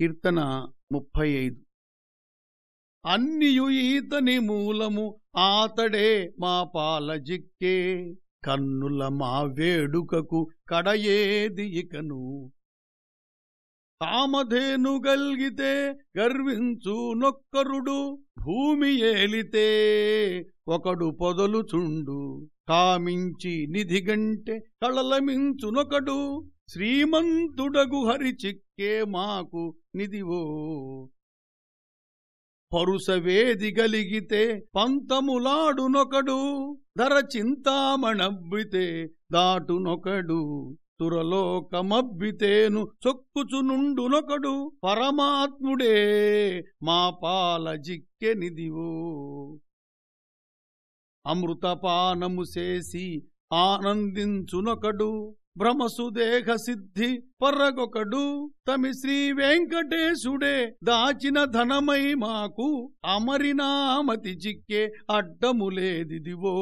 కీర్తన ముప్పై ఐదు అన్నియు ఈతని మూలము ఆతడే మా పాలజిక్కే కన్నుల మా వేడుకకు కడయేది ఇకను. తామధేను గల్గితే గర్వించు నొక్కరుడు భూమి ఏలితే ఒకడు పొదలుచుండు. కామించి నిధిగంటే కళలమించునొకడు శ్రీమంతుడగు హరి చిక్కే మాకు నిధివో. పరుసవేది గలిగితే పంతములాడునొకడు ధర చింతామణబ్బితే దాటునొకడు తురలోకమబ్బితేను చొక్కుచునుండునొకడు పరమాత్ముడే మా పాల జిక్కెనిదివో అమృతపానము చేసి ఆనందించునొకడు భ్రమసుదేహ సిద్ధి పర్రగొకడు తమి శ్రీ వెంకటేశుడే దాచిన ధనమై మాకు అమరినామతి చిక్కే అడ్డములేదిదివో